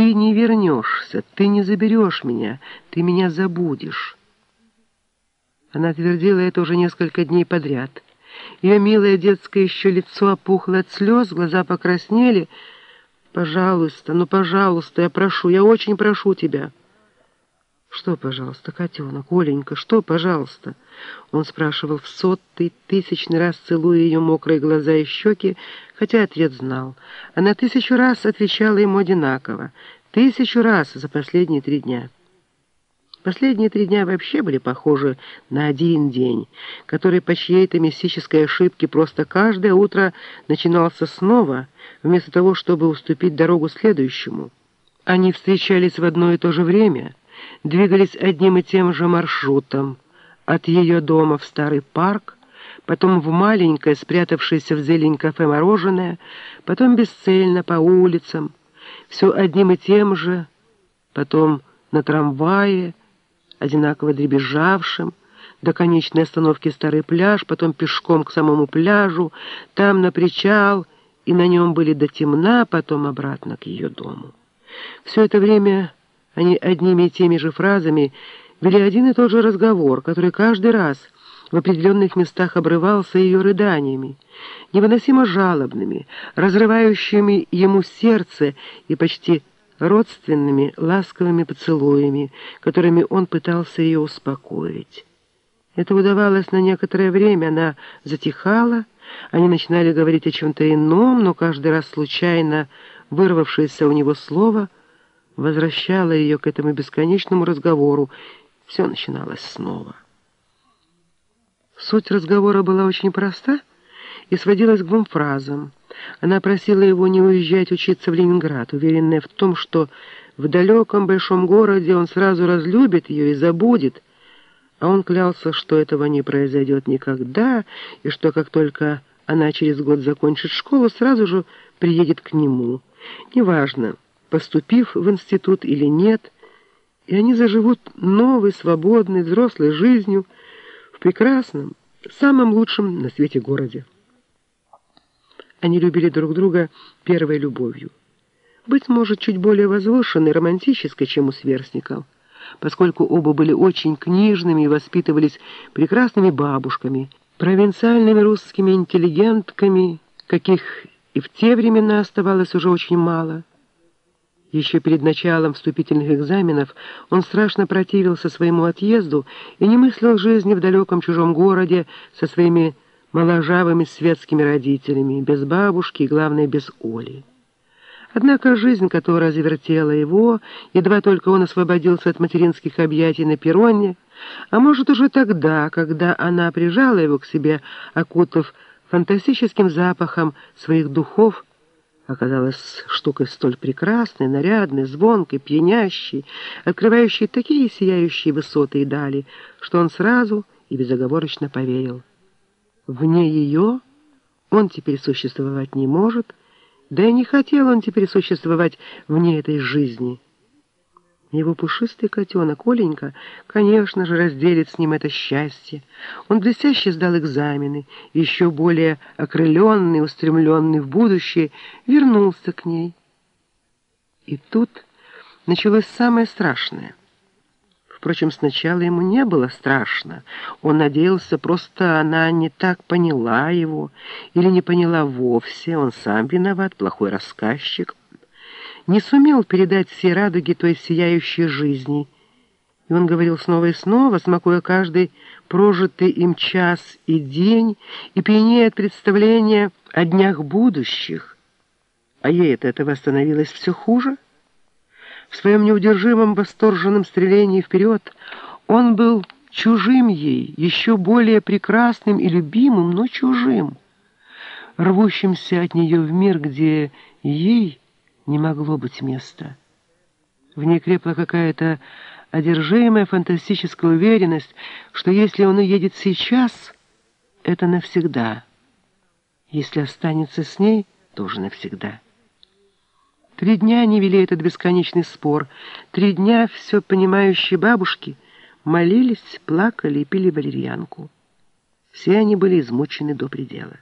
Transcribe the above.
Ты не вернешься, ты не заберешь меня, ты меня забудешь. Она твердила это уже несколько дней подряд. Ее милое детское еще лицо опухло от слез, глаза покраснели. «Пожалуйста, ну, пожалуйста, я прошу, я очень прошу тебя». «Что, пожалуйста, котенок, Оленька, что, пожалуйста?» Он спрашивал в сотый, тысячный раз целуя ее мокрые глаза и щеки, хотя ответ знал. Она тысячу раз отвечала ему одинаково. Тысячу раз за последние три дня. Последние три дня вообще были похожи на один день, который по чьей-то мистической ошибке просто каждое утро начинался снова, вместо того, чтобы уступить дорогу следующему. Они встречались в одно и то же время — двигались одним и тем же маршрутом от ее дома в старый парк, потом в маленькое, спрятавшееся в зелень кафе мороженое, потом бесцельно по улицам, все одним и тем же, потом на трамвае, одинаково дребезжавшим, до конечной остановки старый пляж, потом пешком к самому пляжу, там на причал, и на нем были до темна, потом обратно к ее дому. Все это время они одними и теми же фразами вели один и тот же разговор, который каждый раз в определенных местах обрывался ее рыданиями, невыносимо жалобными, разрывающими ему сердце и почти родственными ласковыми поцелуями, которыми он пытался ее успокоить. Это удавалось на некоторое время, она затихала, они начинали говорить о чем-то ином, но каждый раз случайно вырвавшееся у него слово — возвращала ее к этому бесконечному разговору. Все начиналось снова. Суть разговора была очень проста и сводилась к двум фразам. Она просила его не уезжать учиться в Ленинград, уверенная в том, что в далеком большом городе он сразу разлюбит ее и забудет, а он клялся, что этого не произойдет никогда, и что как только она через год закончит школу, сразу же приедет к нему. Неважно, поступив в институт или нет, и они заживут новой, свободной, взрослой жизнью в прекрасном, самом лучшем на свете городе. Они любили друг друга первой любовью. Быть может, чуть более возвышенной, романтической, чем у сверстников, поскольку оба были очень книжными и воспитывались прекрасными бабушками, провинциальными русскими интеллигентками, каких и в те времена оставалось уже очень мало – еще перед началом вступительных экзаменов он страшно противился своему отъезду и не мыслил жизни в далеком чужом городе со своими моложавыми светскими родителями, без бабушки и, главное, без Оли. Однако жизнь, которая завертела его, едва только он освободился от материнских объятий на перроне, а может уже тогда, когда она прижала его к себе, окутав фантастическим запахом своих духов, оказалась штукой столь прекрасной, нарядной, звонкой, пьянящей, открывающей такие сияющие высоты и дали, что он сразу и безоговорочно поверил. Вне ее он теперь существовать не может, да и не хотел он теперь существовать вне этой жизни. Его пушистый котенок Оленька, конечно же, разделит с ним это счастье. Он блестяще сдал экзамены, еще более окрыленный, устремленный в будущее, вернулся к ней. И тут началось самое страшное. Впрочем, сначала ему не было страшно. Он надеялся, просто она не так поняла его или не поняла вовсе. Он сам виноват, плохой рассказчик не сумел передать все радуги той сияющей жизни. И он говорил снова и снова, смакуя каждый прожитый им час и день, и пьянее от представления о днях будущих. А ей от этого становилось все хуже. В своем неудержимом восторженном стрелении вперед он был чужим ей, еще более прекрасным и любимым, но чужим, рвущимся от нее в мир, где ей не могло быть места. В ней крепла какая-то одержимая фантастическая уверенность, что если он уедет сейчас, это навсегда. Если останется с ней, тоже навсегда. Три дня они вели этот бесконечный спор. Три дня все понимающие бабушки молились, плакали и пили валерьянку. Все они были измучены до предела.